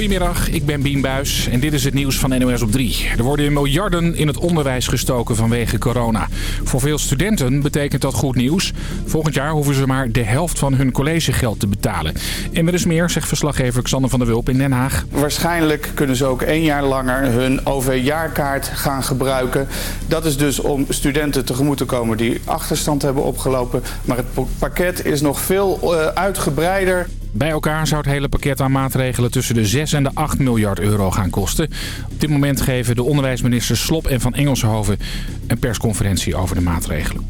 Goedemiddag, ik ben Bien Buis en dit is het nieuws van NOS op 3. Er worden miljarden in het onderwijs gestoken vanwege corona. Voor veel studenten betekent dat goed nieuws. Volgend jaar hoeven ze maar de helft van hun collegegeld te betalen. En er is meer, zegt verslaggever Xander van der Wulp in Den Haag. Waarschijnlijk kunnen ze ook één jaar langer hun OV-jaarkaart gaan gebruiken. Dat is dus om studenten tegemoet te komen die achterstand hebben opgelopen. Maar het pakket is nog veel uh, uitgebreider. Bij elkaar zou het hele pakket aan maatregelen tussen de 6 en de 8 miljard euro gaan kosten. Op dit moment geven de onderwijsministers Slop en Van Engelshoven een persconferentie over de maatregelen.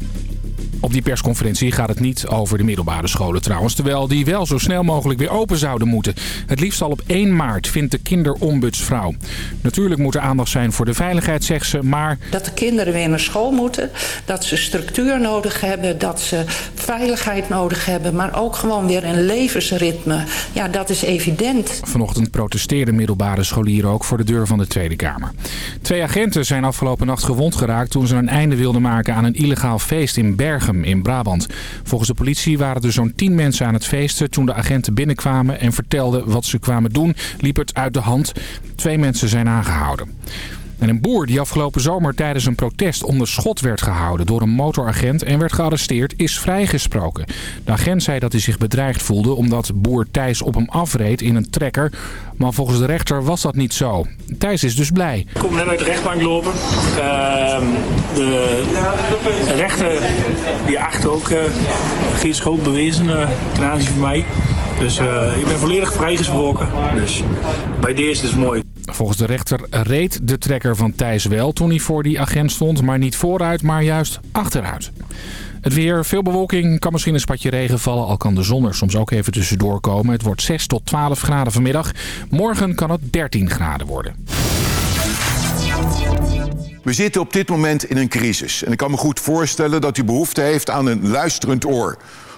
Op die persconferentie gaat het niet over de middelbare scholen trouwens. Terwijl die wel zo snel mogelijk weer open zouden moeten. Het liefst al op 1 maart vindt de kinderombudsvrouw. Natuurlijk moet er aandacht zijn voor de veiligheid, zegt ze, maar... Dat de kinderen weer naar school moeten. Dat ze structuur nodig hebben. Dat ze veiligheid nodig hebben. Maar ook gewoon weer een levensritme. Ja, dat is evident. Vanochtend protesteerden middelbare scholieren ook voor de deur van de Tweede Kamer. Twee agenten zijn afgelopen nacht gewond geraakt toen ze een einde wilden maken aan een illegaal feest in Bergen in Brabant. Volgens de politie waren er zo'n 10 mensen aan het feesten. Toen de agenten binnenkwamen en vertelden wat ze kwamen doen, liep het uit de hand. Twee mensen zijn aangehouden. En een boer die afgelopen zomer tijdens een protest onder schot werd gehouden door een motoragent en werd gearresteerd, is vrijgesproken. De agent zei dat hij zich bedreigd voelde omdat boer Thijs op hem afreed in een trekker. Maar volgens de rechter was dat niet zo. Thijs is dus blij. Ik kom net uit de rechtbank lopen. Uh, de rechter die achter ook uh, geen schuld bewezen uh, ten aanzien van mij. Dus uh, ik ben volledig vrijgesproken. Dus bij deze is het mooi. Volgens de rechter reed de trekker van Thijs wel toen hij voor die agent stond. Maar niet vooruit, maar juist achteruit. Het weer, veel bewolking, kan misschien een spatje regen vallen. Al kan de zon er soms ook even tussendoor komen. Het wordt 6 tot 12 graden vanmiddag. Morgen kan het 13 graden worden. We zitten op dit moment in een crisis. En ik kan me goed voorstellen dat u behoefte heeft aan een luisterend oor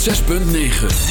106.9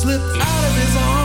slipped out of his arms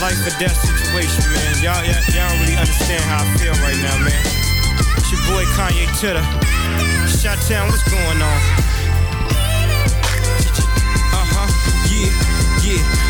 life or death situation, man. Y'all, y'all, y'all don't really understand how I feel right now, man. It's your boy Kanye Titter. Shot Town, what's going on? Uh-huh, yeah, yeah.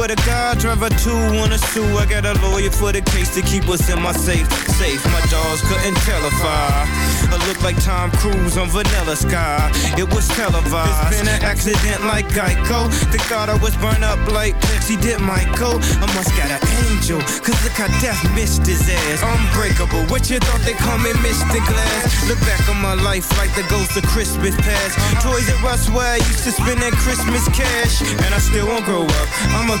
to God, driver two wanna sue. I got a lawyer for the case to keep us in my safe. Safe, my jaws couldn't tell if I, I look like Tom Cruise on Vanilla Sky. It was televised. It's been an accident like Geico. They thought I was burned up like Pepsi did Michael. I must got an angel, cause look how death missed his ass. Unbreakable, what you thought they call me Mr. Glass? Look back on my life like the ghost of Christmas past. Toys R Us where I used to spend that Christmas cash. And I still won't grow up. I'm a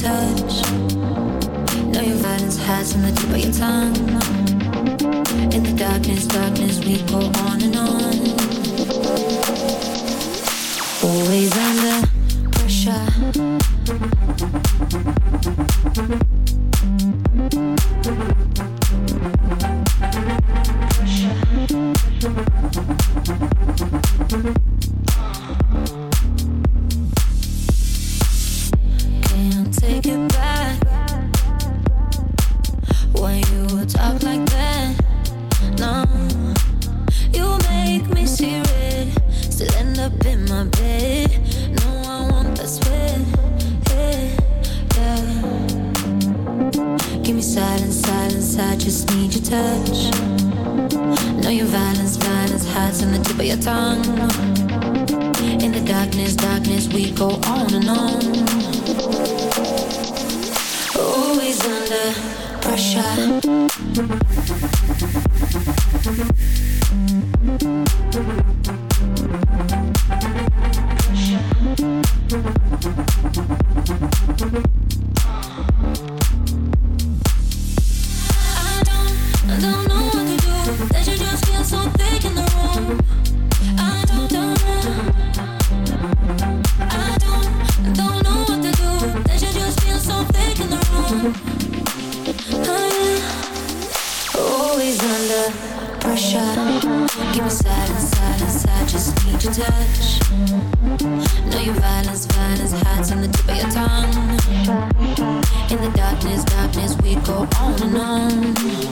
touch. Know your violence hides on the tip of your tongue. In the darkness, darkness, we go on and on. Always under pressure. In the darkness, darkness, we go on and on.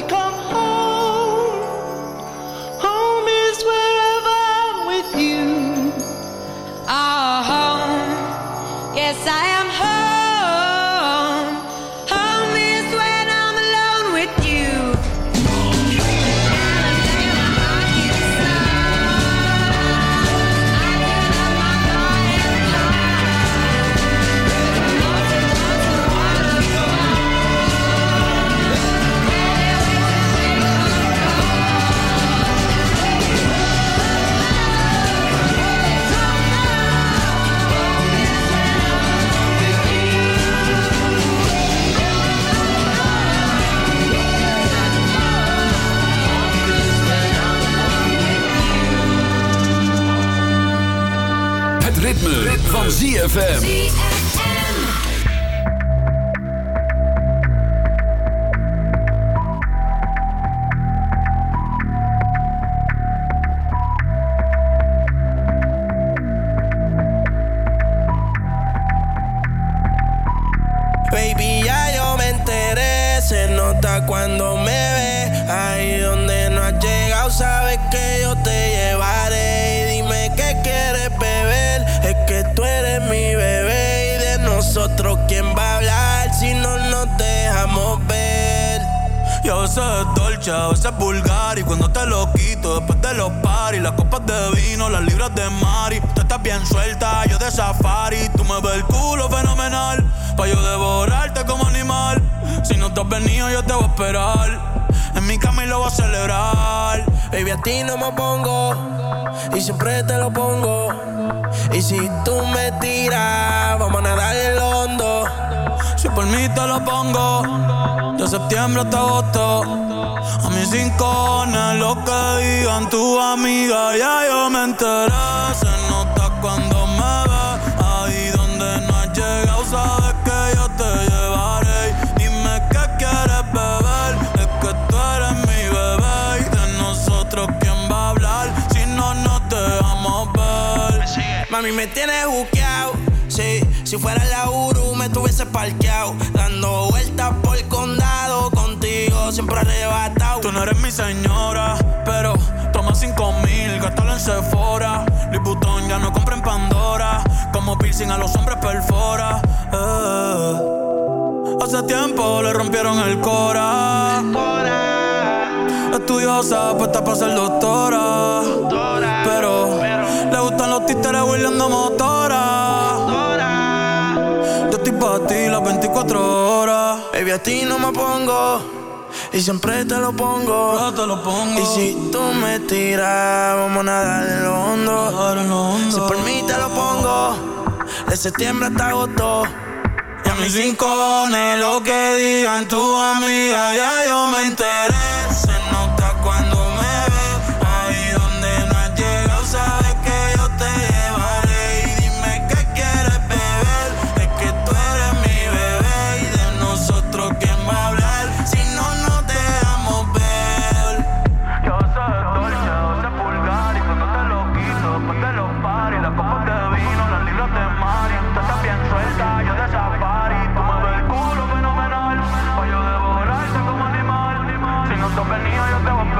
we call ZFM. Y si tú me tiras, vamos a nadar el hondo. Si por mí te lo pongo, de septiembre hasta agosto. A mis cinco lo que digan tu amiga, ya yo me enteré. me tienes buqueado. Sí, si fuera la Uru me tuviese parqueado. Dando vueltas por el condado contigo, siempre arrebatado. Tú no eres mi señora, pero toma cinco mil, gastalo en Sephora. Liputón ya no compra en Pandora. Como piercing a los hombres perfora. Eh. Hace tiempo le rompieron el cora. Estudiosa, puesta para ser doctora. doctora. Pero gustan los títeres huirleando motora. Yo estoy para ti las 24 horas. Baby, a ti no me pongo. Y siempre te lo pongo. Y si tú me tiras, vamos a nadar en lo hondo. Si por mí te lo pongo, de septiembre hasta agosto. Y a mis rincones, lo que digan tu amiga, ya yo me interesa. venía yo te voy a